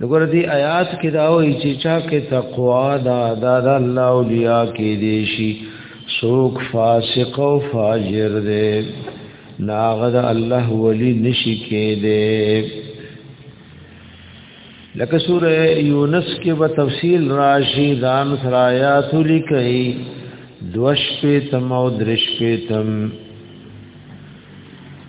دغه دې آیات کې دا وایي چې چا کې تقوا دا دا د الله اولیاء کې دي شي سوک فاسق او فاجر دې ناغه د الله ولی نشي کې دې لکه سوره یونس کې به تفصیل راشي دان سرایات لیکي دوش په تم او درش په تم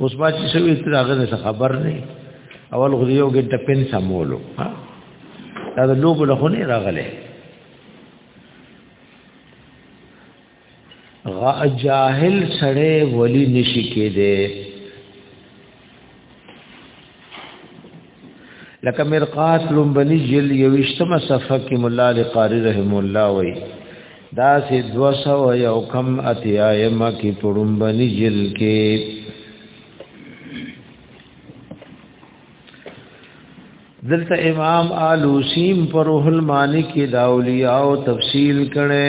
اوس ما چې شوی تر هغه نه خبر نه اول غو یو ګډه پن سمولو ها دا د لوګو له خونه راغله غا جاهل سړی ولی نشی کېده لکه مرقات لومبني جل یوشتمه صفحه کې مولا علی قاری رحم الله وای دا سه 200 یو کم اتیایمه کې پړومبني جل کې دلته امام آلوسیم پر روح المانی کې دا اولیاء او تفصیل کړي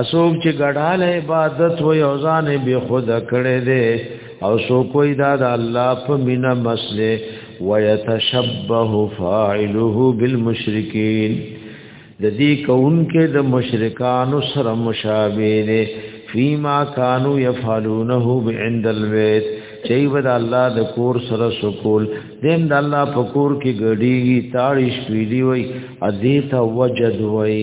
اسوک چې ګډال عبادت و یو ځان به خود کړي دي او سو کوئی دا د الله په مینا مسله ويتشبه فاعله بالمشرکین د دې کون کې د مشرکانو سره مشابه دي فيما كانوا يفعلونه عند البيت چي ود الله د کور سره سکول دیم د الله په کور کې ګډي تاړي شپې دی وای ادي ته وجد وای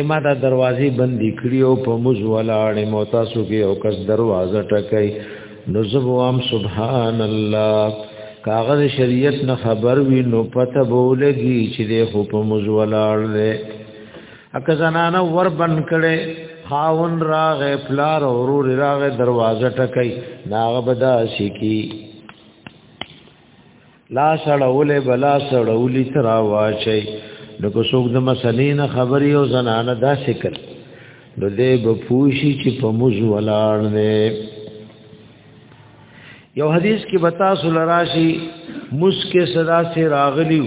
اما دا دروازې بندې کړې او په موز ولاړې مو تاسو کې او کس دروازه ټکای نو زبوام سبحان الله کاغذ شریعت نه خبر وی نو پته بولګي چې د خو په موز ولاړ دی اکه زنانه ور بند کړي خاون راغه پلار اورور راغه دروازه ټکای ناغه بدا شي کی لا سړولې بلا سړولې ترا واچي نو کو څوک د مسلې نه خبري او زنانه دا شکل نو دې بپوشي چې په موز ولاړ نه یو حدیث کې بتا سولراشی مسکه صدا سے راغلیو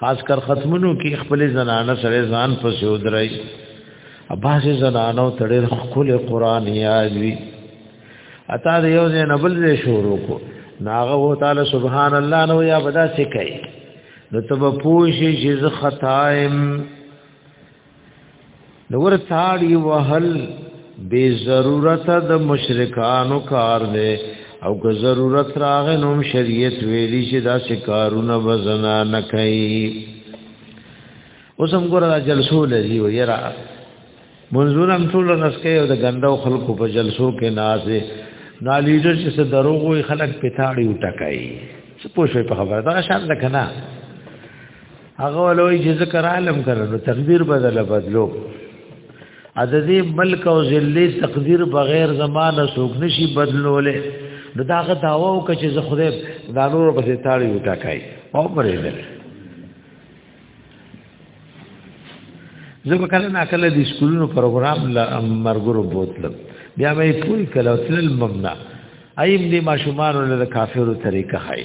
خاص کر ختمونو کې خپل زنانه سره ځان پسې ودرای اباز زنانو تړل خپل قران یاد وی اتا د یو ځای نبل دې شروع کو ناغه و تعالی سبحان الله نو یا بدا سکای نو تب پوشی چې زه خطایم نور تاړي وهل بے ضرورت د مشرکانو کار دی او که ضرورت راغې نو شریعت ویلي چې دا شکارونه وزنا نه کوي اوس هم ګور دا جلسو لذي و یرا منظور هم ټول نسکه او د ګندو خلکو په جلسو کې نازه نالیدو چې څه دروغ وي خلک پتاړي وټکای څه پوښوي په خبره دا شان ده کنه هغه ولوي چې ذکر عالم کړو تقدیر بدله بدلو عددی ملک او ذلی تقدیر بغیر زمانه سوک نشي بدلولې نو دا غ داوا او کچ زه خدای دا نور په تاړي وټا کوي او پرې ده زه کله نه کله د سکولونو پروګرام لا مرګرو بوتلم بیا مې پوری کله تل ممنا ایم دې ماشومان له کافرو طریقه خای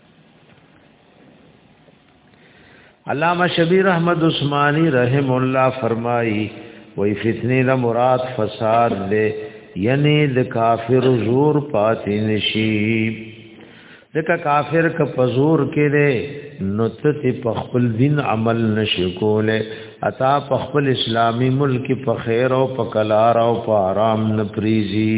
علامہ شبیر احمد عثماني رحم الله فرمایي وای فتنه نه مراد فساد دی یعنی د کافر زور پاتې نشي ځکه کافر ک پزور کې دی نو ته په خپل دین عمل نشي کوله اتا په خپل اسلامی ملک په خیر او په کلار او په آرام نه پریزي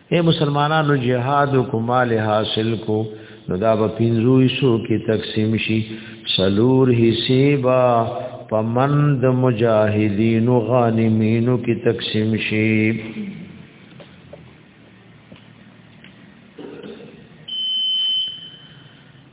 اے مسلمانانو جهاد کو مال حاصل کو نو دا به پینځو حصو کې تقسیم شي سلور حصے با پمند مجاهدین و غانمینو کی تقسیم شی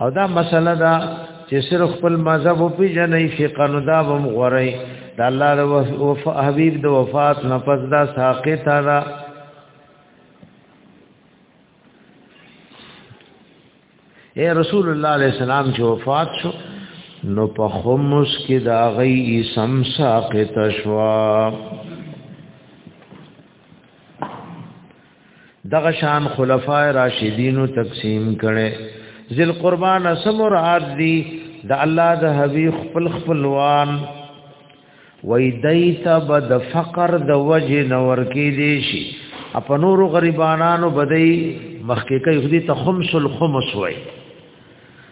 او دا مسله دا چې صرف خپل مذهب او پیژنې فقہ نو دا هم غوري دا الله د وفا حبیب د وفات نه پس دا ساقط را اے رسول الله علیہ السلام چې وفات شو نو په خمس کې دا غي اسم ساقط شوا دغه شان خلفای راشدینو تقسیم کړي ذل قربان سمر عاد دی د الله د حبیب خپل خپلوان وای دیت بد فقر د وجه نور کې دی شي اپنور غریبانانو بدی مخکې کوي خدي ته خمس الخمس وای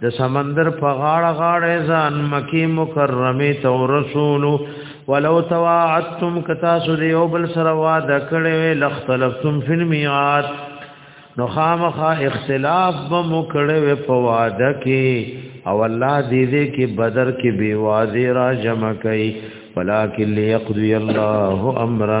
د سمندر په غاړه غاړه ځان مکی مکرمه ته رسول ولو تواعدتم کتا سو دی او بل سره وعده کړي لختلفتم فی المیعاد نو خامخا اختلاف به مکړي په وعده کې او الله دې دې کې بدر کې بی وعده را جمع کړي ولکن ليقضي الله امرا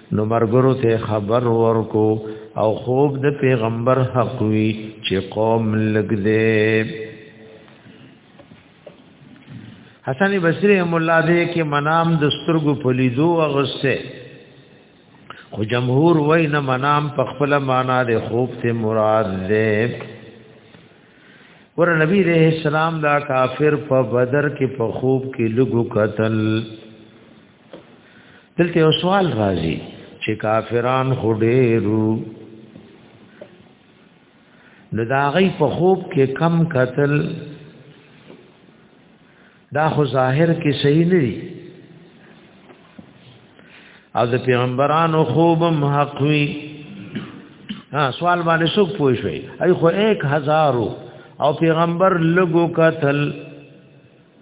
نو مرګرو ته خبر ورکو او خوب د پیغمبر حق وی چې قوم لګ دې حسن بصری هم الله دې کې منام د سترګو په لیدو اغسته خو جمهور وای نه منام په خپل معنا د خوب ته مراد دې ور نبی رحم السلام دا کافر په بدر کې په خوب کې لګو قتل دلته یو سوال راځي چې کافران هډېرو نو دا غي په خوب کې کم قتل دا خو ظاهر کې صحیح نه دي او د پیغمبرانو خوبم حق وي ها سوال باندې څوک پوه شي اي خو 1000 او پیغمبر لګو قتل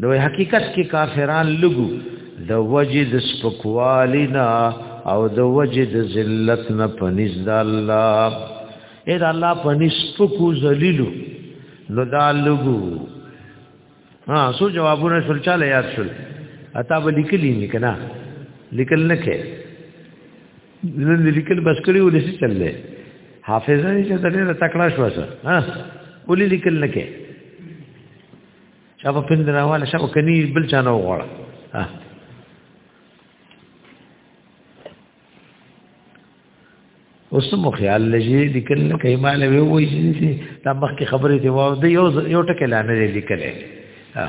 نو حقیقت کې کافران لګو د وجد سپکوالینا او د وجد ذلت نه پنځ د الله اې د الله پنځ سپکو ذلیلو نو دا لګو ها سو جوابونه شول چاله یاد شول اتا به لیکلی نه کنا لیکل نه کې نن لیکل بس کړی ولې چل دی حافظه یې چې ډېر تکړه شو سره ها ولې لیکل نه کې شابه پند راواله شابه کني بل چا نه وغواړه ها اوس مو خیال لږی لیکل نه کوي مال وی وای چې دا مخکې خبرې دی واو دی یو یو ټکی لانه لیکلې ها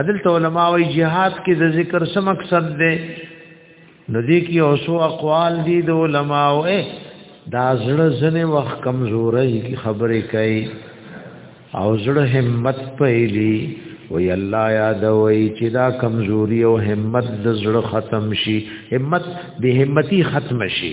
عدل تو علماء وی جهاد کې د ذکر سم مقصد دی نو دې کې اوسو اقوال دي د علماء او دا زړه زنه وخت کمزوري کی خبره کوي او زړه همت پیلی وی الله یاد وی چې دا کمزوري او همت د زړه ختم شي همت به همتی ختم شي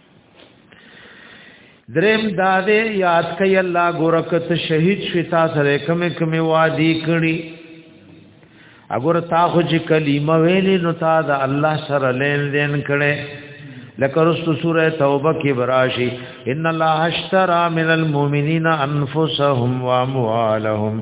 دریم دا دې یاد کړئ الله ګورکت شهید شتا سره کمه کمه وادي کړي اگر تا خو چې کلمه ویلې نو تا دا الله سره لین دین کړي لکه رسو سوره توبه کې براشي ان الله اشترى من المؤمنين انفسهم واموالهم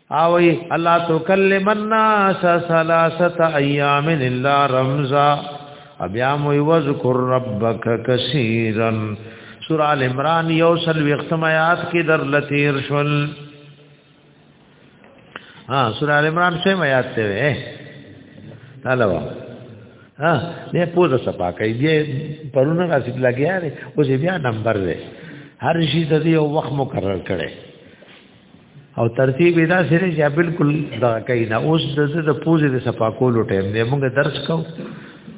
اوی الله تکلم الناس ثلاثه ایام الا رمزا بیا مو یذکر ربک کثیرا سورہ ال عمران یو سل وختم آیات کې در لتیر شول ها سورہ ال عمران شې آیات ته وې تلوا ها نه پوزه سپا کوي دې پرونه راځي لګیا دی اوس بیا نمبر دی هر شي ته یو وخت مقرر کړي او ترتیب دا سره چې بالکل دا کوي نه اوس د د پوزې د صفا کولو ټیم دی موږ درس کو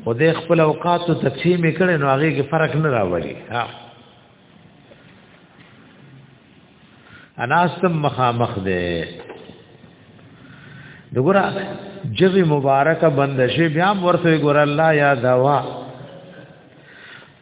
او د خپل اوقات ته تقسیم کړي نو هغه کې فرق نه راوړي ها اناستم مخامخ دی دغه جوی مبارک بندشه بیا ورته ګور الله یا دوا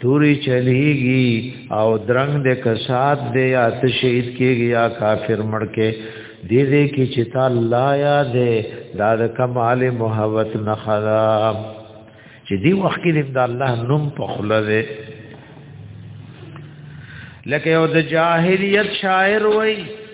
توري چلیږي او درنګ د کسات دی یا تشهید کېږي یا کافر مړ کې دې دې کې چې تا الله یا دې دا د کمال محبت نه خلا چې دی وخت کې د الله نوم په خله دی لکه یو د جاهلیت شاعر وای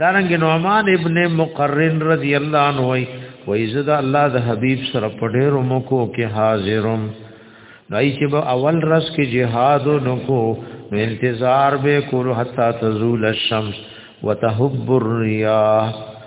دارنګ نعمان ابن مقرن رضی الله عنه وی وی زدا الله د حبیب سره په ډیرو مکو کې حاضرم دای چې به اول رس کې جهاد نکو نو انتظار به کول حتا تزول الشمس وتهب الرياح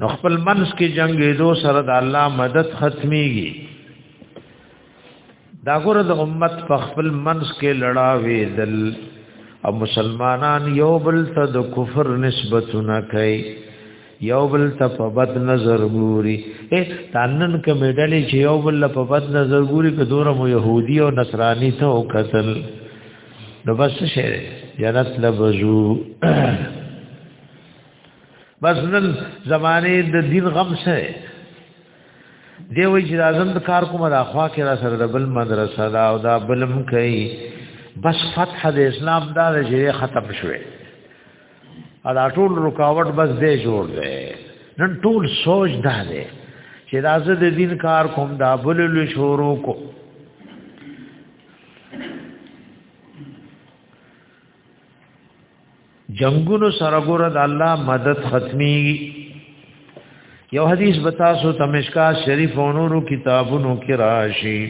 نو خپل منس کې جنگې دو سره د الله مدد ختميږي دا ګره د امت په خپل منس کې لړاوي دل او مسلمانان یو بل ته د کفر نسبتونه کوي یو بل ته په بد نظر ګوري اے تانن کمیډلې چې یو بل په بد نظر ګوري که دورم يهودي او نصراني ته وکتل نو بس شه جنت لبزو بس نن زمانه د دین غم سره دی وی چې اعظم د کار کومه د اخوا کې را سره د بل مدرسه دا او دا بلم کوي بس فتح د اسلام دا چې ختم شوه دا ټول رکاوټ بس دې جوړ دی نن ټول سوچ دا دی چې دا زه د دین کار کوم دا بل له شروع کو جنگونو سره ګور د الله مدد ختمي یو حدیث بتا سو تمشکا شریف او نورو کتابونو کې راشي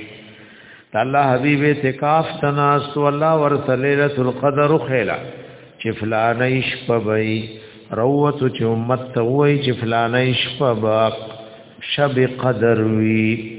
الله حبیب اعتکاف تناس تو الله ورته ليله القدر خیلا چې فلانه شپه وي روت چې امت ته وای چې فلانه شپه شب قدر وي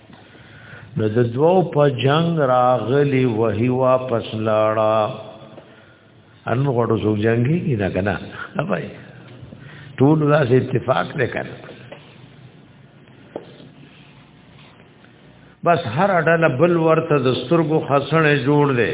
نو د دوو په جنگ راغلی وهي واپس لاړه ان غړو زو جنگي نه کنه ابای ټول راز اتفاق وکړ بس هر اډل بل ورته د سترګو خسنه جوړ دی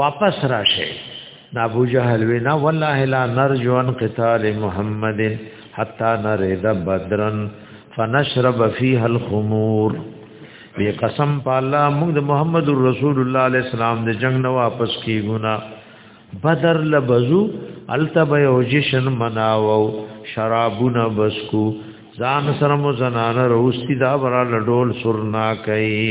واپس راشه دا ابو جهل وینا والله لا نرجو ان قتال محمد حتا نرد بدرن فنشرب فيها الخمور بی قسم په الله موږ د محمد رسول الله علیه السلام د جنگ نه واپس کیګونا بدر لبزو التب یو جشن مناو شرابونه بسکو ځان سره مو زنانه روستي دا برا لډول سرنا کوي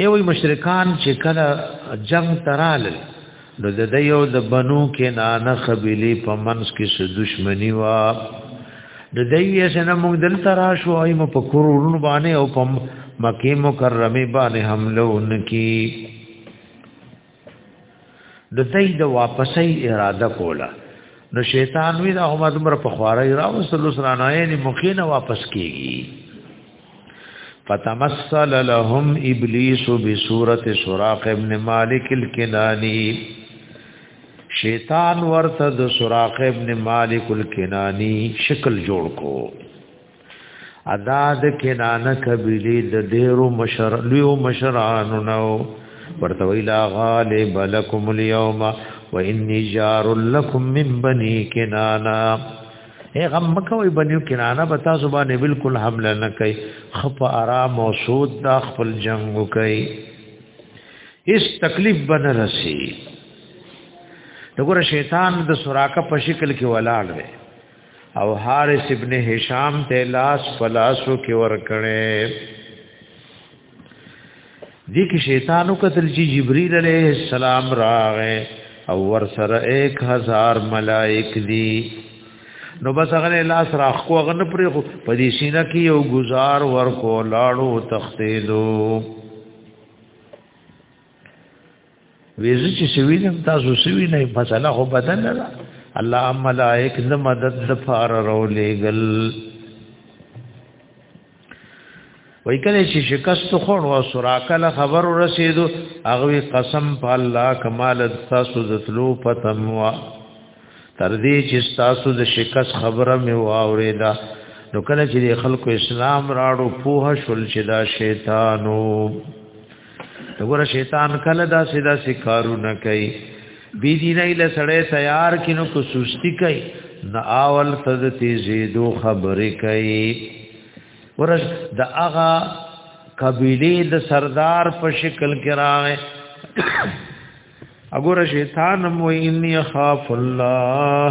ایوی مشرکان چې کله جنگ ترال نو د دیو د بنو کې نانه قبيله په منس کې څه دښمنی وا د دیو سره موږ دل ترا شو ایم په کورونو باندې او په مکه مکرمه باندې حمله ونکي د دې د واپسې اراده کوله نو شیطان وی دا هم دمر په خوارې را وصل سره نه یې مخینه واپس کیږي فتمثل لهم ابلیس بصورت سراق ابن مالک الکنانی شیطان ورته د سراق ابن مالک الکنانی شکل جوړ کو ادا د کنانه قبیله د ډیرو مشر لیو مشرانو نو ورته ویلا غالب لکم اليوم واني جار لكم من بني کنانه اے غم مکوې بني کنانه به تاسو باندې بالکل حمله نه کوي خپ آرام او سود دا خپل جنگ کوي اس تکلیف بن رسی دغه شیطان د سوراکه په شکل کې ولاړ وي او حارث ابن هشام ته لاس فلاسو کې ور کړې دې کې شیطانو قتل چې جبرئیل علیه السلام راغې او ور سره 1000 ملائک دي نو بس هغه لاس راخ کو هغه نه پرې په دې سینه کې یو گزار ور کو لاړو تختې دو ویزه چې سوینم تاسو سوی نه مسله خو بدل نه الله ملائک د مدد د فار رولېګل وای کله چې شکست خور او سراکل خبر رسیدو هغه قسم په الله کمال تاسو د تلو پتم وا تر دې چې تاسو د شکست خبره مې واوریدا نو کله چې خلکو اسلام راړو پوها شول چې دا شیطانو دغه شیطان کله دا سیدا سکارو نه کوي بی دینه له سړی تیار کینو کو سستی کوي نه اول تد تیزی دو خبرې کوي ورس د اغا قبیله د سردار په شکل کې راغی اګوره شیطان مو انی خاف الله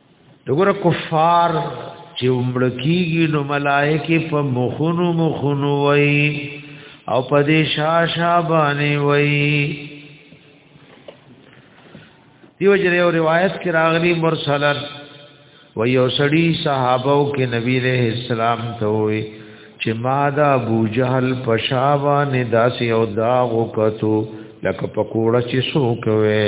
دغه کفار چې عمر کیږي نو ملائکه په مخونو مخونو وای او په دې شاشه باندې وای دیو جره یو روایت کې راغلی مرسلن و یو سړی صحابه او کې نبی له اسلام ته وای چې ما دا ابو جهل پشاوا نه داسې او داغ وکړو لکه پکوړه چې سو کوي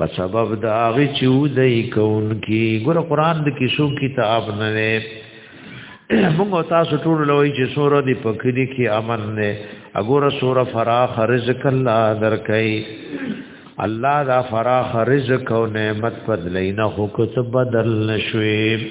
په سبب د هغه چې ودی کوونکی ګور قران د کیسو کتاب نه دی موږ تاسو ټول لوي چې سوره دی په کلی کې امن نه اګوره سوره فراخ رزق الله درکې الله دا فراخ رزق او نعمت په دلینه هو کو څه بدل نشوي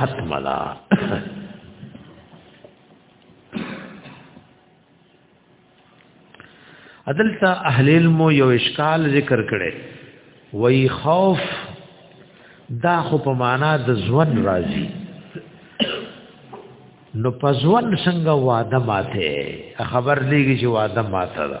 ختم لا عدالت اهل علم یو اشکال ذکر کړي وای خوف دا خو په معنا د ځوان راځي نو په ځوان څنګه واده ماته خبر دیږي چې واده ماته ده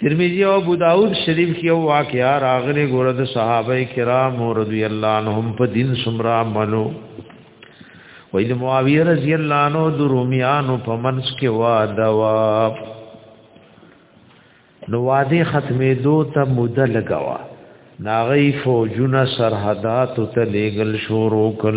ترمذی او ابو داود شریف کې یو واقعا راغلی ګوره د صحابه کرام رضی الله عنهم په دین سمرا منو وې د معاویه رضی الله عنه د رومیانو په منځ کې واده وا نو واده ختمې دو ته مده لګوا ناغی فوجونه سرحدات ته لېګل شروع کړ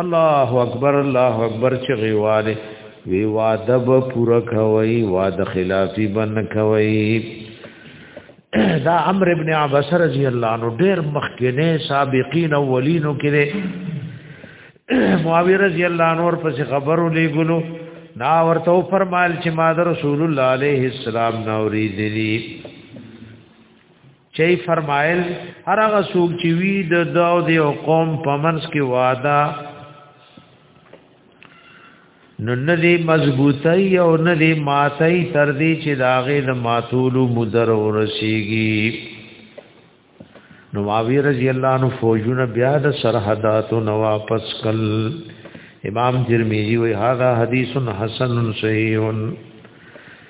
الله اکبر الله اکبر چې غواړي وی واده به پورا کوي واده خلافي بن کوي دا عمرو ابن عباس رضی الله عنه ډېر مخکنه سابقین اولینو کې معاویه رضی الله عنه ور پس خبرو لګلو نا ورته فرمایل چې ما رسول الله عليه السلام نو ری دي چي فرمایل هر هغه څوک چې وی د داو دی او قوم په منځ کې وعده نو نه دی مضبوطی او نه دی ماتای تر دې چې داغه د ماتولو مدر ورسیږي نو معاویه رضی الله عنه فوجونه بیا د سرحداتو نو واپس کل امام ترمذی وی هاذا حدیث حسن صحیح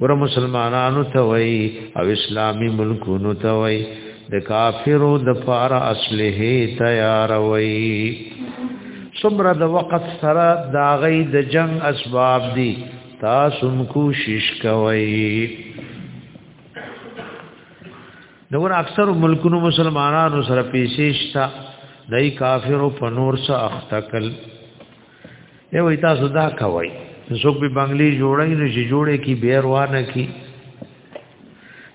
ګور مسلمانانو ته وای او اسلامی ملکونو ته وای د کافرو د پار اصله تیار وای سمره د وخت سره دا غي د جنگ اسباب دي تاسو کوشش کوئ نور اکثر ملکونو مسلمانانو سره پیسې شته دای کافرو په نور سره اختکل دی وای تاسو دا کوي څوک به بنگلي جوړای نه چې جوړې کی بیر وانه کی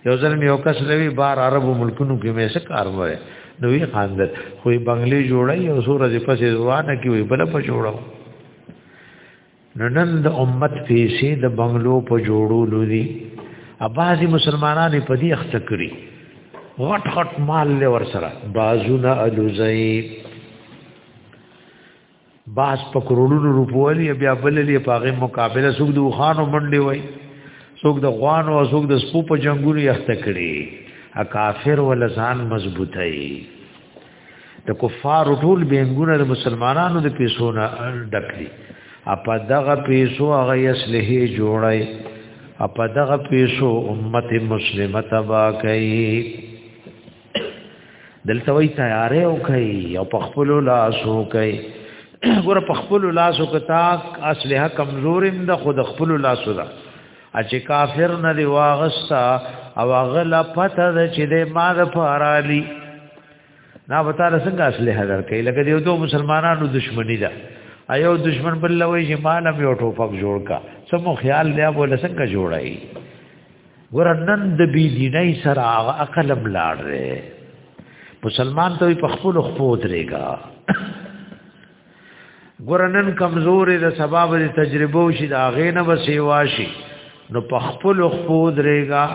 یو ځل مې یو کس لوي بار عربو ملکونو کې مې څه کار وره نو یې خاندل خو یې بنگلي جوړای او سور ځې پسې وانه کی وي بل په جوړاو نو نن د امت پیسې د بنگلو په جوړولو دي اباځي مسلمانانو په دې اخته کړی غټ غټ مال له ور سره بازونه الوزي باس په کروڑونو روپوالي بیا بللې په هغه مقابله سوق د خانو منډي وای سوق د غوانو او سوق د سپو په جنگونو یخته کړي ا کافر ول ځان مضبوطای د کفار ټول بنګونه د مسلمانانو د پیسو نه ډکړي اپ دغه پیسو هغه اصله جوړای اپ دغه پیسو امت مسلمه تبا کوي دلته وی تیارې او کوي او په خپل لاسو کوي ګور په خپل لاسو کې تاک اصله کمزور اند خود خپل لاسو دا چې کافر نه دی واغستا او غلا پته ده چې د ما د پارالی نا وتا څنګه اصله حاضر کوي لکه دیو دوه مسلمانانو دشمنی ده ایو دشمن بل لوي چې مال هم یو ټوپک جوړ کا سمو خیال لیا بوله څنګه جوړای ورنن د بی دیني سره هغه عقل بلاړ دی مسلمان ته په خپل خپو درېګا ګورنن کمزورې د سبب د تجربو شي د اغې نه وسې واشي نو په خپل خپو درېګا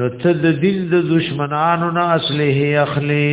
نو ته د دین د دشمنانو نه اصله اخلي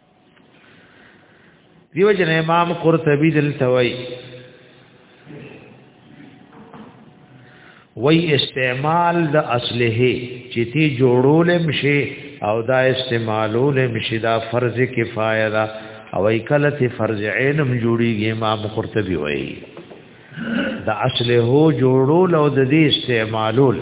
دیو جن امام قرطبی دلته وای وای استعمال د اصله چې تی جوړول مشي او دا استعمالول مشي دا فرض کفایه دا او ای کله تی فرض عین هم جوړیږي امام قرطبی وای دا اصله جوړول او د دې استعمالول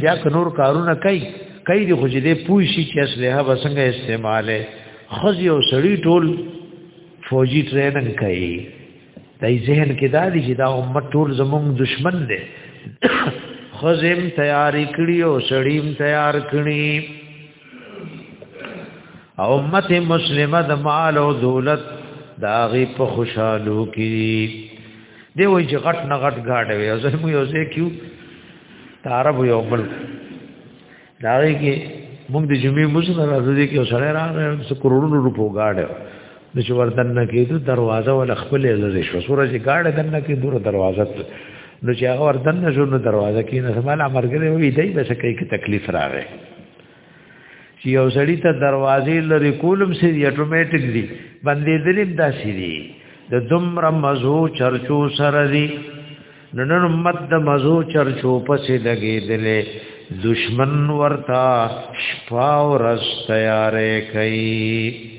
بیا که نور کارونه کوي کوي دی خو چې دې پوه شي چې اسلحه به څنګه استعماله خزي او سړی ټول فوجي ټریننګ کوي دای ذهن کې دا دي چې دا امت ټول زموږ دشمن دی خزم تیار کړی او سړیم تیار کړی او امت مسلمه د مال او دولت داغي په خوشحالو کې دی وای چې غټ نه غټ گاډه وي او زموږ یو ځای کیو عرب یو بل دا وی کې موږ د جمعې موږ نه راځي کې سره راغی څو کروڑونو روپو گاډه د چې وردن نه کېدو دروازه ول خپل لری شو سورج گاډه دن نه کې دور دروازه نو چې هغه وردن نه شو نو دروازه کې نه سمال امرګره وی دی بس کې تکلیف راغی چې یو سړی ته دروازې لري کولم سي اتوماتیک دي باندې دلیم داسې دي د دمر مزو چرچو سره دي نن امت د مزو چرچو پسې دګې دلې دشمن ورتا شپا او رس تیارې کوي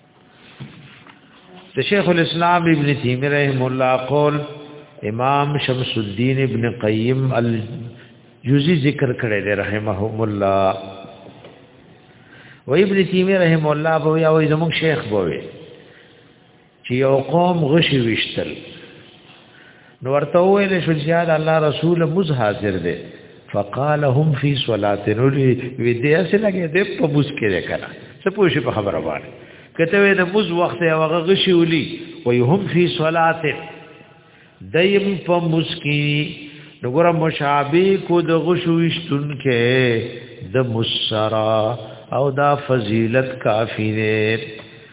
د شیخ الاسلام ابن تیمیه رحم الله قول امام شمس الدین ابن قیم الجوزی ذکر کړی دی رحمهم الله و ابن تیمیه رحم الله بو یا وای زموږ شیخ بووي چې یو قوم غشي وشتل نو ورته ویل شو چې الله رسول مز حاضر دی فقال هم فی صلات نوری وی دې اسه لګې دې په بوس کې وکړه څه پوښي په خبره باندې کته وې د بوز وخت هغه غشي ولي وی هم فی صلات دیم په مسکی نګور مشابه کو د غشو وشتون کې د مسرا او دا فضیلت کافی نه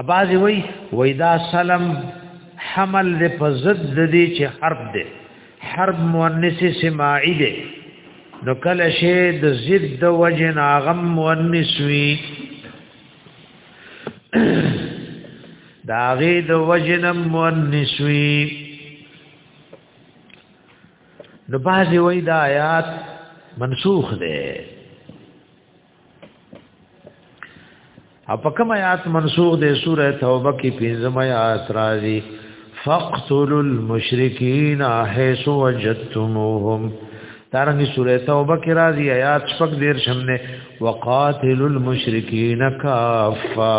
اباځي وای وای دا سلم حمل د پزد د دې چې حرب ده حرب مؤنث سماعی ده نو کله شی د ضد د وجه ناغم مؤنث وی دا غي د وجه نم مؤنث وی نو بازي وای دا آیات منسوخ ده اپ کوم آیات منسوخ ده سوره توبه کې پنځم آیات راځي فقتلوا المشرکین حيث وجدتموهم دارنګه سوره توبه کې راځي آیات شپږ دیر شمنه وقاتلوا المشرکین کافا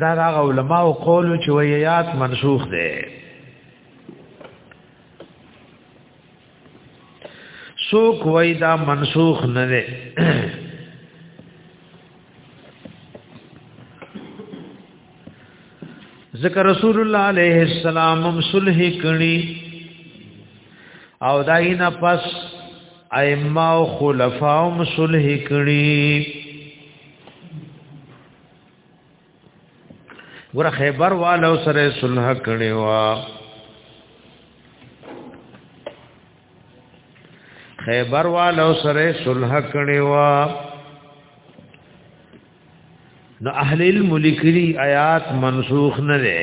دا دا علماء او قول چې ویات منسوخ دي سوک وای دا منسوخ نه دي ذکر رسول الله علیه السلام هم صلح کړي او داینه پس ائمه او خلفاو هم صلح کړي ګور خیبر والو سره صلح کړي وا خیبر والو سره صلح کړي وا نو اهل الملکری آیات منسوخ نه ده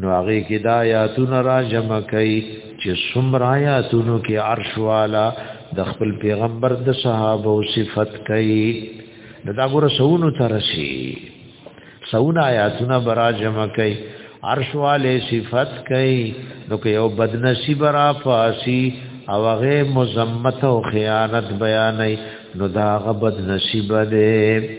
نو هغه کې د آیاتونو را جمع کوي چې څومره آیاتونو کې عرش والا د خپل پیغمبر د صحابه او صفت کوي دا دغه سونو ترسي سونه آیاتونه برا جمع کوي عرش والے صفت کوي نو که یو بدنصیب را فاسی او هغه مزمت او خیانت بیانې نو دا غبد نصیب ده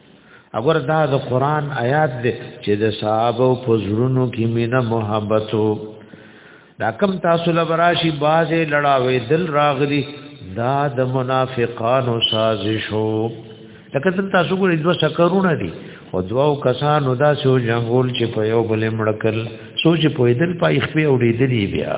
اگر دا د قران آیات دی چې د صحابه په زړونو کې مینه محبت دا کم تاسو لبراشي بازه لړاوي دل راغلي دا د منافقانو سازشو لکه څنګه تاسو ګورئ دوه سکرونه دي او دواو کسانو دا سو جنگول چې په یو بل مړکل سوچ په دل پای خپې وړې دي بیا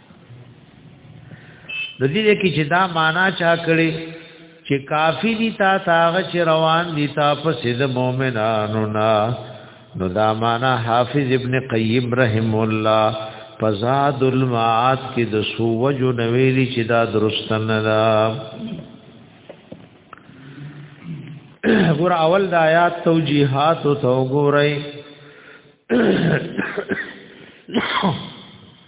د دې کې چې دا معنا چا کړي چې کافی دي تا تاغه چې روان دي تا په سید مؤمنانو نا نو دا معنا حافظ ابن قیم رحم الله فزاد المعاد کې د سوج نویلی چې دا درست نه دا ګور اول د آیات توجیهات او تو ګورئ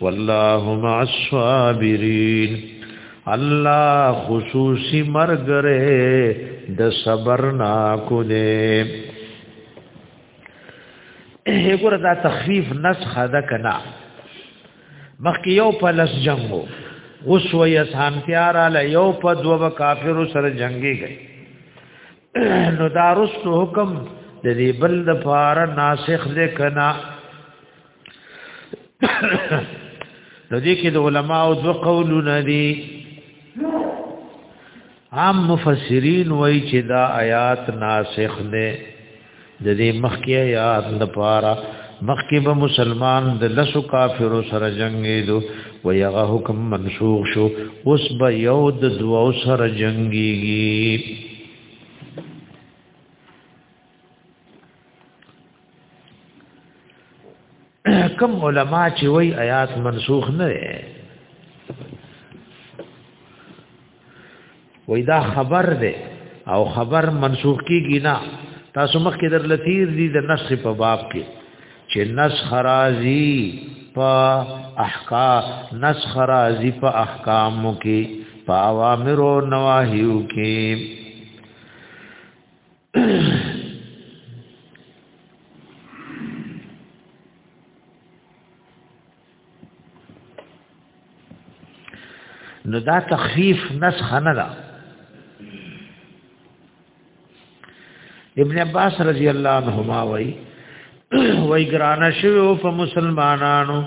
والله مع الصابرین الله خصوصی مرګره د صبر نا کو دې هغه دا تخفیف نسخه ده کنا مخکې یو په لس جنگو اوس وې اسان تیار علی یو په دوه کافرو سره جنگي گئی نو دارست حکم د دې بل د فار ناسخ دې کنا د دې کې د علماو دو قولونه دي عام مفسرین وایي چې دا آیات ناسخ ده د دې مخکې آیات لپاره مخکې به مسلمان د لسو کافرو سره جنگیدو و یغه حکم منسوخ شو اوس به یو د دوو سره جنگیږي کم علما چې وای آیات منسوخ نه وای دا خبر ده او خبر منسوخ کیږي نه تاسو مخ کې در لثیر دي د نسخ په باب کې چې نسخ راځي په احکام نسخ راځي په احکامو کې په اوامر او نواهیو کې نو دا تخفیف نسخ نه ده ابن عباس رضی الله عنهما وای وای ګران شوی په مسلمانانو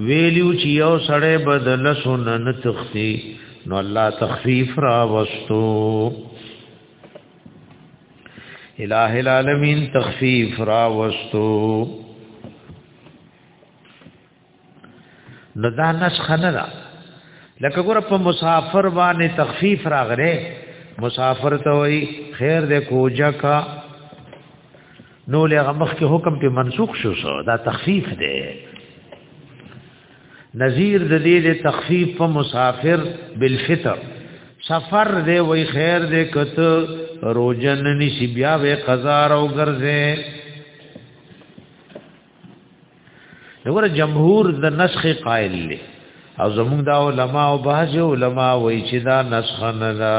ویلیو چې یو سړی بدل سنن تختی نو الله تخفیف را وستو الہ العالمین تخفیف را وستو نو دا نسخه نه ده لکه ګور په مسافر باندې تخفیف راغره مسافر ته وای خیر دې کوجا کا نو له مخ کې حکم په منسوخ شو سو دا تخفیف ده نذیر د دې د تخفیف په مسافر بالفطر سفر دې وای خیر دې کته روزن نشي بیا وې قضا او ګرځه دغه جمهور د نسخ قائل له او زموږ دا علما او بعض علما وای چې دا نسخ نه ده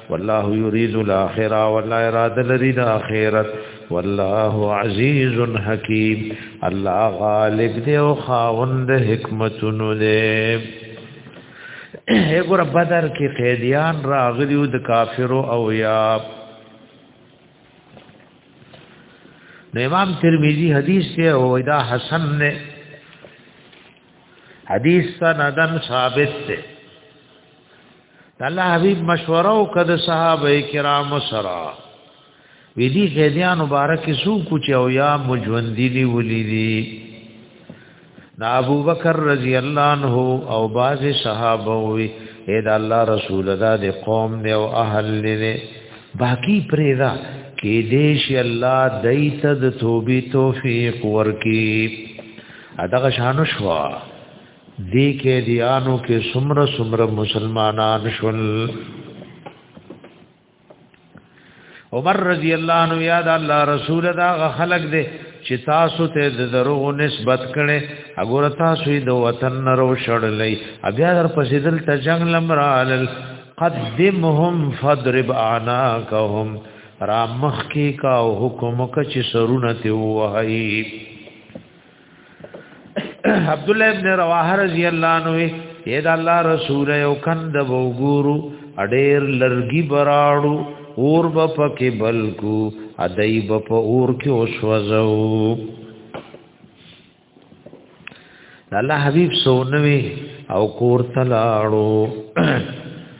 والله يريد الاخره والله اراده لري د اخرت والله عزيز حكيم الله غالب دی او خاوند حکمتونو دی ګور بدر کې قیدیان راغلیو د کافرو او یا نو امام ترمذی حدیث ته او دا حسن نه حدیث سندن ثابت ته الله حبیب مشوره او کد صحابه کرام سره وی دي قیدیان مبارک سو کوچ او یا مجوندی دی ولی دی نا ابو بکر رضی الله عنه او باز صحابه وی اے دا الله رسول دا د قوم دی او اهل دی باقی پریدا کې دیش الله دایت د توبې توفیق ورکی اداغه شانو شوا دی کې دیانو کې سمره سمره مسلمانان شول عمر رضی الله عنه یاد الله رسول دا خلق دې چې تاسو ته د دروغ نسبت کړي اګور تاسو د وطن نرو شړلې بیا در پسې دل ته جنگ لمرال قدمهم فضرب اعناقهم را مخ کی کا حکم کچ سرونه ته وای عبد الله ابن رواحه رضی الله عنه یې دا الله رسول یو کند وګورو اډیر لرګي براړو اور به پکې بلکو ادای به په اور کې اوسوځو الله حبیب سونوي او کور تلاړو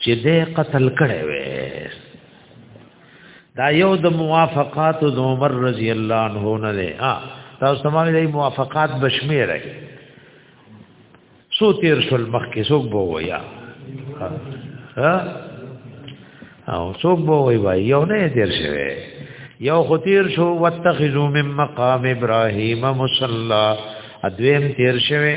چې دې قتل کړي وي دا یو د موافقات د عمر رضی الله عنه نه دی ها تاسو تمام دې موافقات بشمیر راي سو تیر شل مخ کې سوق بو ویا ها او سوق بو وی وای یو نه تیر شوی یو خطیر شو واتخذو من مقام ابراهیم مصلا ادویم تیر شوی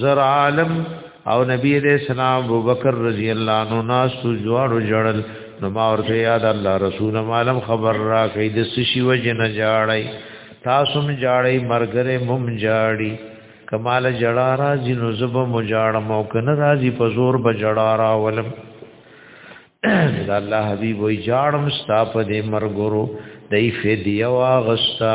زر عالم او نبی علیہ السلام ابو بکر رضی الله عنه ناس جوړو جړل نو ما ورته یاد الله رسول عالم خبر را کوي د سشي وجه نه جاړي تاسو هم جاړي مرګره مم جاړي کمال جړا راځي نو زب مجاړ مو کنه راځي په زور به جړا را ولم دا الله حبيب وي جاړم ستا په دې مرګورو دای فدیه واغستا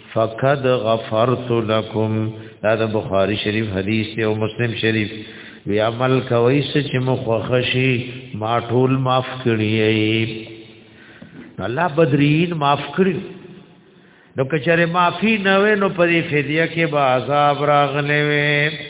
فقد غفرت لكم دا د بخاری شریف حدیث دی او مسلم شریف وی عمل کوي چې مخخشي ما ټول معاف کړی الله بدرین معاف کړی نو کچره معافی نه وې نو پرې فدیه کې به عذاب راغلې وې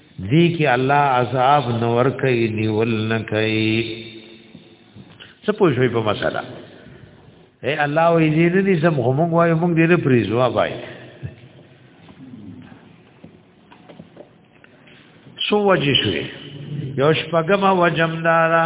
دی کې الله عذاب نور کوي نیول نه کوي څه پوښوي په مسله اے الله وې دې دې سم هم وایو موږ دې پریزو وای سو وجه شوې یو شپګما وجمدارا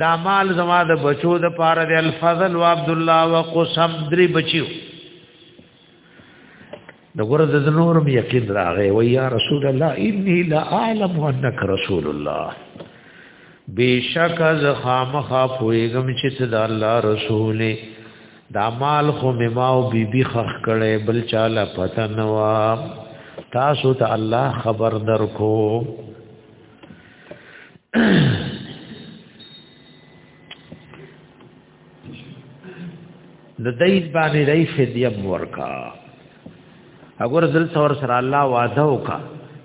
دا مال زما د بچو د پاره د الفضل و عبد الله و قسم درې بچیو د غره د نور مې یقین راغی و یا رسول الله انی لا اعلم انک رسول الله بیشک از خامخا پویګم چې ته د الله رسول دا مال خو مې ما او بیبي خخ کړي بل چاله پته نوا تاسو ته الله خبر درکو نو دای باندې دای فدیه ورکا اگر دل څور سره الله وعده وکا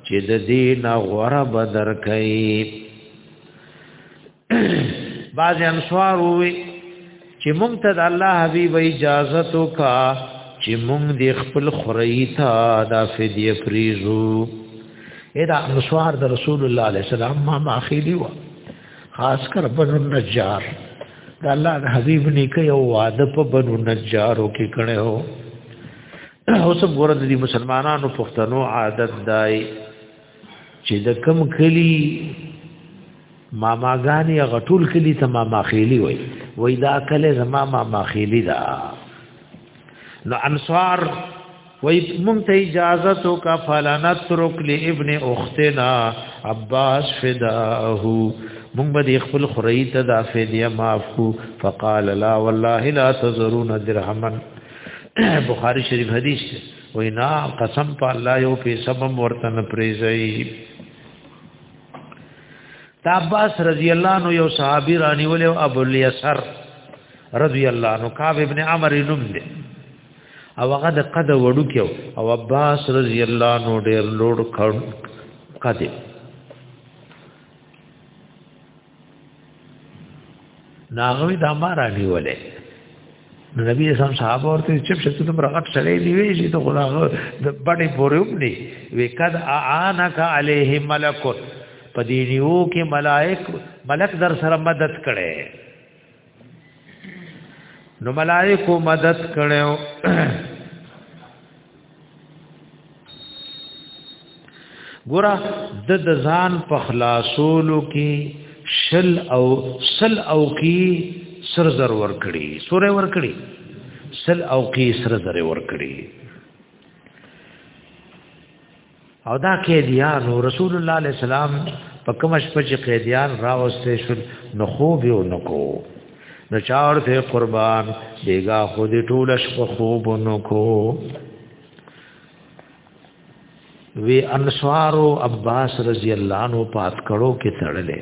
چې د دین غره بدر کوي بعض انصار وی چې مونږ ته د الله حبیب اجازه تو کا چې مونږ د خپل خوري ته د فدیه فریزو ادا انصار د رسول الله علیه السلام ما ماخیلی و خاص کر بنو نجار د الله د حبیب نیکه یو واده په بنو نجارو کې کړي هو اوس ګور د مسلمانانو پښتنو عادت دای چې د کم کلی ماماګانی غټول کلی ته ماما خېلی وای وای دا کله زما ماما خېلی دا نو انصار وای مونږ ته اجازه تو کا فلنترک لابن اختنا عباس فداه مونږ به خپل خړی ته دا فدیه معاف کو فقال لا والله لا تزرون درهما بخاری شریف حدیث وینا قسم په الله یو په سبب ورته نه پریزي دا عباس رضی الله عنه یو صحابي رانی ول او ابو الیسر رضی الله عنه کعب ابن عمرو نوم دی او هغه د قد وړو کېو او عباس رضی الله نو ډېر لوړ کړ قد ناغوی دا ما را نیولې نو نبی اسلام صحابه ورته چې په څه تم رغټ شلې دی وی چې ته غلاغه د بډې پورې وم دی وی قد اعانک علیه ملک په دې نیو کې ملائک ملک در سره مدد کړي نو ملائکو مدد کړو ګورا د ځان په خلاصولو کې شل او سل او کې سر زر ور کړی سورې ور کړی سل او کې سر زر ور کړی او دا قیدیان رسول الله علیه السلام په کوم شپه چې قیدیان راوستې شو نو خوب یو نکو نو چاور ته قربان بیگا خو دې ټول شپه خوب نکو وی انصار او عباس رضی الله عنه پات کړو کې تړلې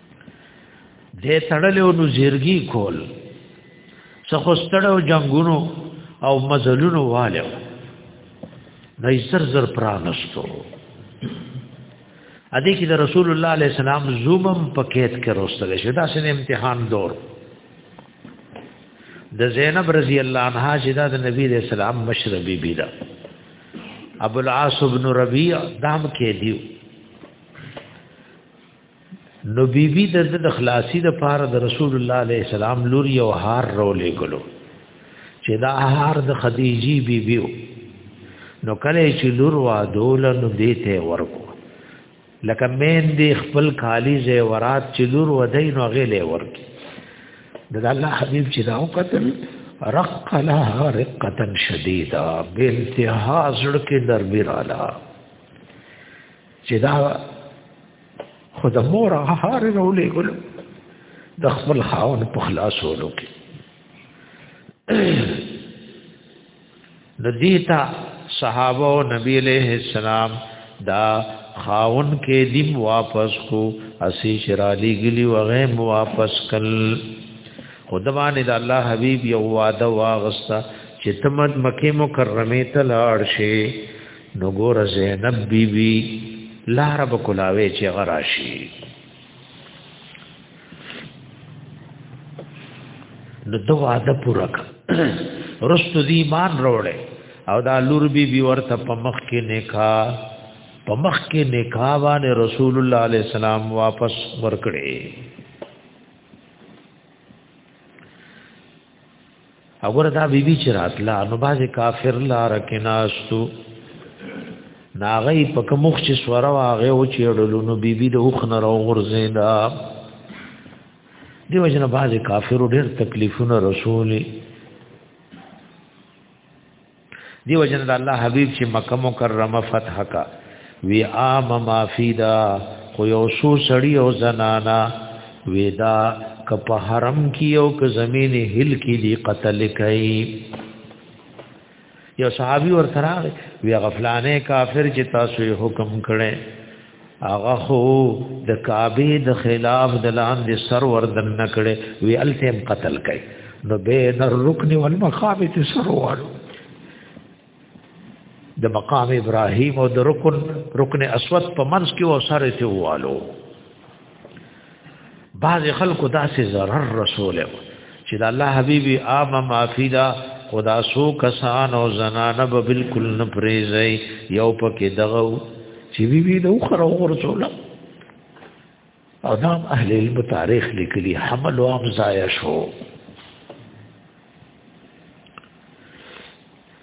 دې تړلې او نزیرګي کول سخوستړو جنگونو او مزلونو والو دای سر زر پرانستو ا دې کې د رسول الله علیه السلام زومم پکېت کې روستل شي دا سن امتحان دور د زینب رضی الله عنها چې دا د نبی علیہ السلام مشر بی بی ده ابو العاص بن ربيع دام کې دیو نو بیبي د د خلاصي د پاره د رسول الله علیه السلام لور یو هار رولې کلو چې دا هار د خدیجی بیبي نو کله چې لور وا دول نو دیته ورکو لکه مین دی خپل کالی زیورات چې لور ودی نو غلې ورکی د الله حبیب چې دا وکتل رق لها رقتا شدیدا بنتها زړه کې نرمي رااله چې دا خو د مور هغه رولې ګل د خپل خاون په خلاصولو کې د دې ته صحابه او نبی له السلام دا خاون کې دیم واپس کو اسی شرالی گلی وغیم واپس کل خدوان دا الله حبیب یو واده واغستا چې تمد مکه مکرمه ته لاړ شي نو ګور زینب بی بی لار به کولاوي چې غراشي نو دو عاده پورک رست دی مان روړې او دا لور بی بی ورته په مخ کې نکاح په مخ کې نکاح باندې رسول الله عليه السلام واپس ورکړي وګوره دا بیبي چې راتله نو بازي کافر لار کې ناشتو ناغی په کومخ چې سوره واغه او چې ډلو نو بیبي د اوخ نه راو غرزیدا دیو جن بازي کافر ډېر تکلیفونه رسولي دی وجنه د الله حبیب چې مکه مکرمه فتح کا وی عام مافیدا خو یو سو سړی او زنانا ودا ک په حرم کې او ک زمین هل کې دی قتل کړي یو صحابي ورته راغی وی غفلانه کافر چې تاسو حکم کړي هغه خو د کعبه د خلاف د لاندې سر وردن نکړي وی التم قتل کړي نو بین الرکن والمقام ته سر وړو د مقام ابراهیم او د رکن رکن اسود په منځ کې و سره ته والو بعض خلکو داسې zarar رسول چې د الله حبيبي عام معافي دا خدا سو کسان او زنانه به بالکل نه پریزي یو پکې دغه چې بي بي د خره ورسول او دا اهل علم تاریخ لیکلي حمل او امزایا شو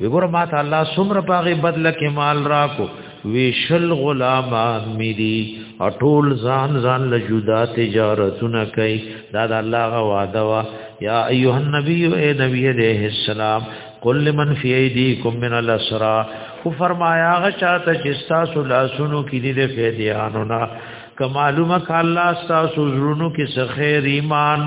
وګوره ما ته الله سمره پاغه بدل کې مال راکو ویشل غلامان می دي اټول ځان ځان له جدا تجارتونه کوي دا د الله غ وعده وا یا ایه النبی اے نبی علیہ السلام قل لمن فی ایدیکم من الاسرا خو فرمایا غ چاته چې تاسو لاسونو کې دي د فیدیانو نا کمالومه ک الله تاسو زړونو کې سخیر ایمان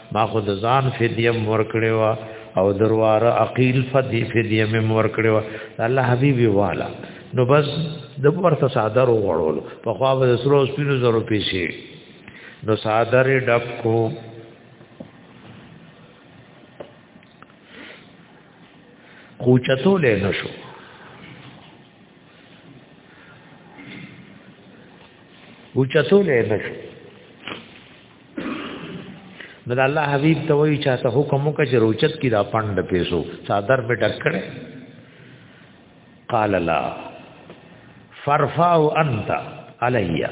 ما خو د ځان فدیه ورکړې وا او درواره عقیل فدی فدیه مې ورکړې وا الله حبیبي والا نو بس د ورته صادر وغړول په خوا به سرو سپینو زرو پیسې نو صادر ډک کو کوچتو لې نشو کوچتو لې نشو نو الله حبيب ته وایي چې ته حکم وکړه چې روچت کی دا پند پیسو صادر به ډکړې قال لا فرفعوا انت علیا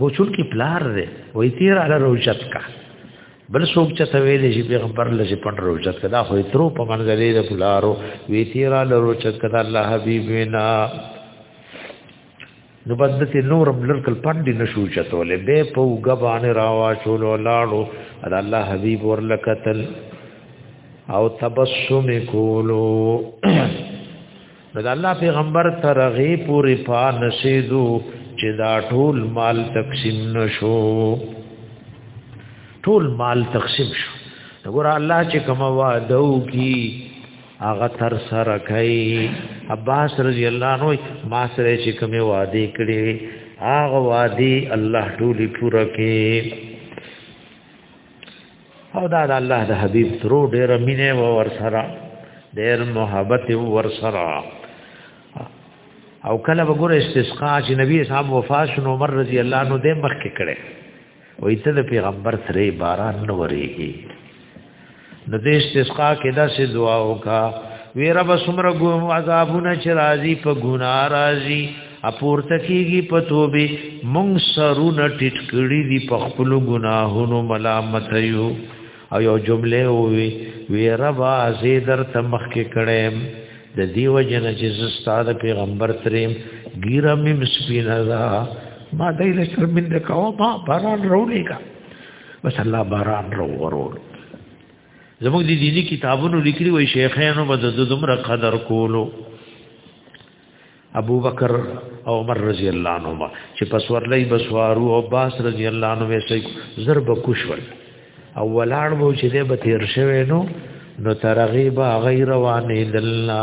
غوچل کی پلار دې وای تیر علی روچت کا بل څوک چې ته ویلې چې پیغمبر لږه پند روچت کدا خو ترو په منځلې د پلارو وی تیر علی روچت کدا الله حبيب وینا نو بس د ته نور بلرکل پاندې نشو چتولې به په غبان راوا شول لاړو ادا الله حبيب ورلکتل او تبسم کولو نو الله پیغمبر ترغه پوری پا نشیدو چې دا ټول مال تقسیم نشو ټول مال تقسیم شو وګوره الله چې کوم وعده وکي هغه تر سره کوي عباس رضی الله عنه ما سره چې کوم وعده کړی هغه وعده الله ټولي پوره کوي او دا د الله د حبيب ترو ډېر مینه و ور سره ډېر محبت و ور سره او کله وګوره استسقا چې نبی صاحب وفات شو عمر رضی الله عنه د مخ کې کړي وای ته د پیغمبر سره باران نه وريږي د دې استسقا کې دا سه دعا وکا وی رب سمر ګوم عذابونه چې راضي په ګنا راضي اپورته کیږي په توبه مونږ سرونه ټټ کړي دي په خپل ګناهونو ملامت یو او یو جمله وی وی ربا زی در تمخ کې کړم د دیو جن چې استاد پیغمبر تریم ګیرا می مسپینا دا ما دای له شرمنده کاو ما باران رولې کا بس الله باران رو ورول زموږ دي دي کتابونو لیکلي وي شیخانو به د دومره قدر کولو ابو بکر او عمر رضی الله عنهما چې پسورلې بسوارو او باس رضی الله عنه یې سې ضرب کوشول او ولاړ وو چې دې به تیر شوی نو نو ترغیبا غیر روانې دلنا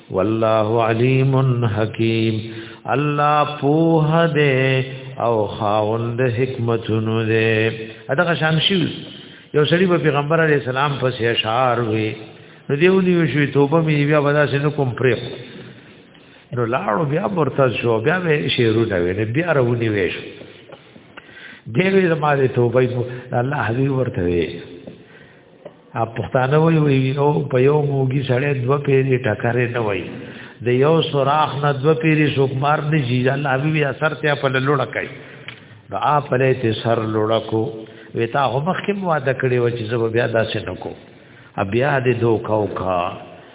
والله علیم حکیم الله پوه دې او خاوند حکمتونو دې اته شان شي یو سړي په پیغمبر علی السلام پسې اشعار وي نو دیونی وشو توبه مې بیا ودا سن کوم پرې نو لاړو بیا مرتد شو بیا به شیرونه ویني بیا راونی ویش دیوی زما دې توبه الله حبیب ورته وی ا پښتانه وی وی او په یو موګي سړې دوه پیری ټکرې نه وای د یو سوراخ نه دوه پیری شوکمار نه جی الله حبیب اثر ته په لړه کوي دا اپ له ته سر لړه کو وتا هم خیم واده کړي و چې زه بیا داسې نکو بیا دې دوکاو کا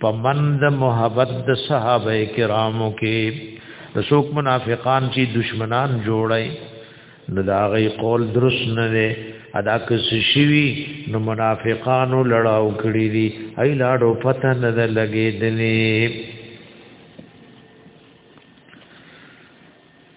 پمند محبت د صحابه کرامو کې د څوک منافقان چې دشمنان جوړي نو دا غي قول درست نه دی ادا کس شوی نو منافقانو لړاو کړی دی ای لاړو پته نه ده لګېدلې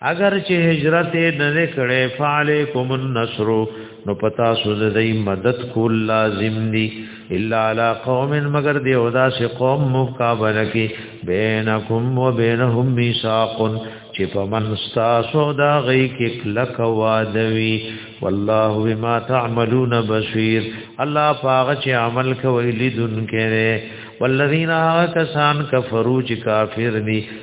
اگر چې هجرت نه کړي فعليكم النصر نو پتا سو د دې مدد کول لازم دي الا على قوم مگر دی او دا سه قوم مقابله کی بینکم و بینهم میثاق چې فمن استاسو دا غي کې کلک وادوي والله بما تعملون بصير الله پاغه چې عمل کوي لیدون کړي والذین کسان کفرو چې کافر دي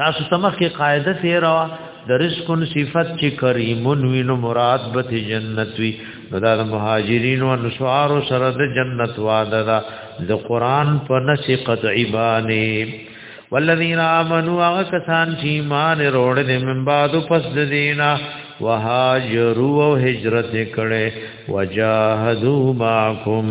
تاسو تمخه قاعده تیروا د رزقن صفت چې کریمون وینو مراد به جنت وی نو دا د مهاجرین او انصار سره د جنت وعده ده د قران په نسی قطعی باندې والذین آمنوا هغه کسان چې ایمان وروړي د من بعد پس د دینه وهاجروا او هجرت کړي وجاهدوا معکم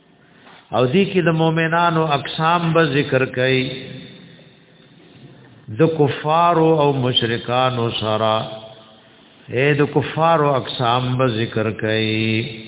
او دې کې د مؤمنانو اقسام به ذکر کړي د کفارو او مشرکانو سره اے د کفارو اقسام به ذکر کړي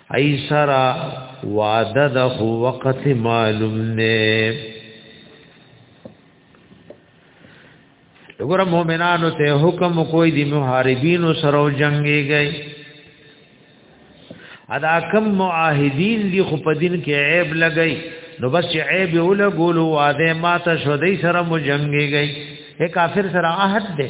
ای سرا وعده د خو وخت معلوم نه وګوره مؤمنانو ته حکم کوی دی محاربینو سره جنگي گئی ادا کم معاهدین دی خو په دین کې عیب لګئی نو بس چې عیب ولګولو واده ماته شو دی سره مو جنگي گئی اے کافر سره عهد ده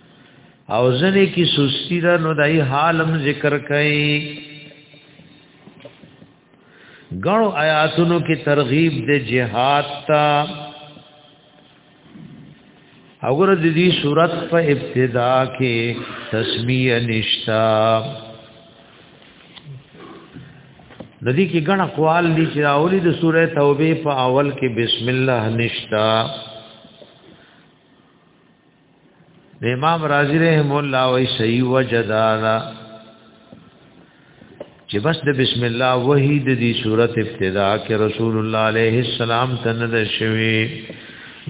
او ځنه کی سستی دا نو دای حالم ذکر کئ غنو آیاتونو کی ترغیب د جهاد تا اگر د دې صورت په ابتدا کې تسمیه نشتا د دې کې غن اقوال دي چې اولی د سوره توبه په اول کې بسم الله نشتا د امام رازی رحم الله وی صحیح وجدانا چې بس د بسم الله وحی د دې صورت ابتدا کې رسول الله علیه السلام ته نه شوی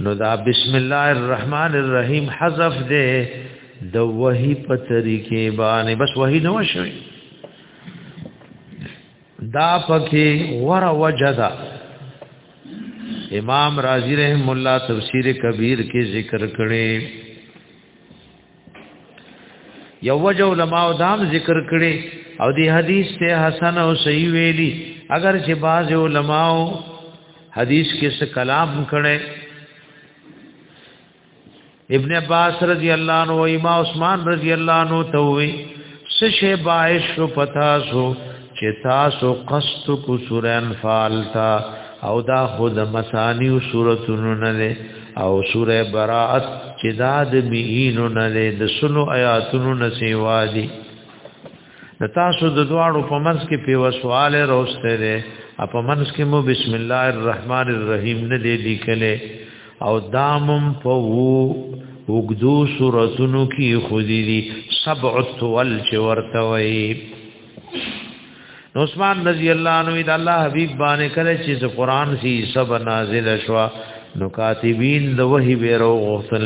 نو دا بسم الله الرحمن الرحیم حذف ده د وحی په طریقې باندې بس وحی نه وشوي دا پکې ور وجدا امام رازی رحم الله تفسیر کبیر کې ذکر کړي یو وجه علماء دام ذکر کړي او دی حدیث ته حسن او صحیح ویلي اگر چې بعض علماء حدیث کې څه کلام کړي ابن عباس رضی الله عنه او امام عثمان رضی الله عنه ته وی سشه باعث شو پتا سو چې تاسو قصد کو سورہ انفال تا او دا خود مسانی او سورتونو نه او سورہ براءت چې دا د میینو نه د سنو آیاتونو نه سیوا دي د تاسو د دواړو په منځ کې په وسوال روسته ده په منځ کې مو بسم الله الرحمن الرحیم نه دی لیکلې او دامم په وو وګدو سوراتونو کې خودي دي سبع التول چې ورته وي عثمان رضی الله عنه د الله حبیب باندې کله چې قرآن سی سب نازل شوا نو کاتبین د وحی بیرو غسل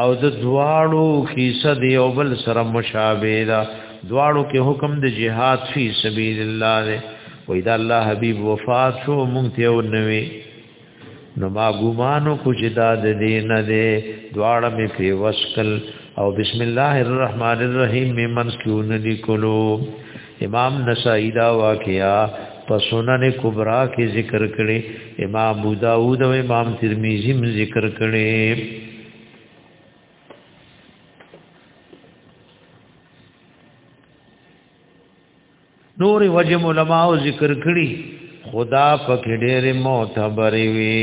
او د دواړو کیسه دی او بل سره مشابه ده دواړو کې حکم د جهاد فی سبیل الله دی وای دا الله حبیب وفات شو مونږ ته و نوې نو ما ګمانو کو چې دا د دې نه دی دواړه می په وسکل او بسم الله الرحمن الرحیم می منسکون لیکلو امام نسائی دا واقعا په سنن کبرا کې ذکر کړي امام ابو داود او امام ترمذی هم ذکر کړي نور وجه علماء ذکر کړي خدا پکې ډېر معتبر وي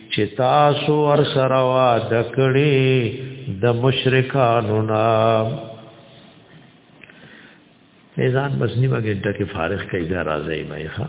چې تاسو ور سره وعده کړی د مشرکانو نه میزان بس نیمه ګنټه کې فارغ کړي دا راځي مې ښا